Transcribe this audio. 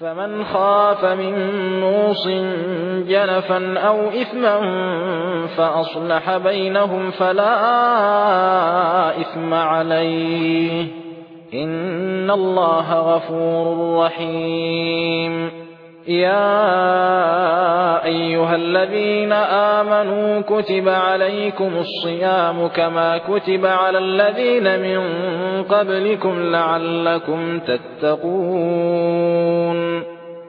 فمن خاف من موص جنفا أو إثما فأصلح بينهم فلا إثم عليه. إن الله غفور رحيم. يا أيها الذين آمنوا كتب عليكم الصيام كما كتب على الذين من قبلكم لعلكم تتقون.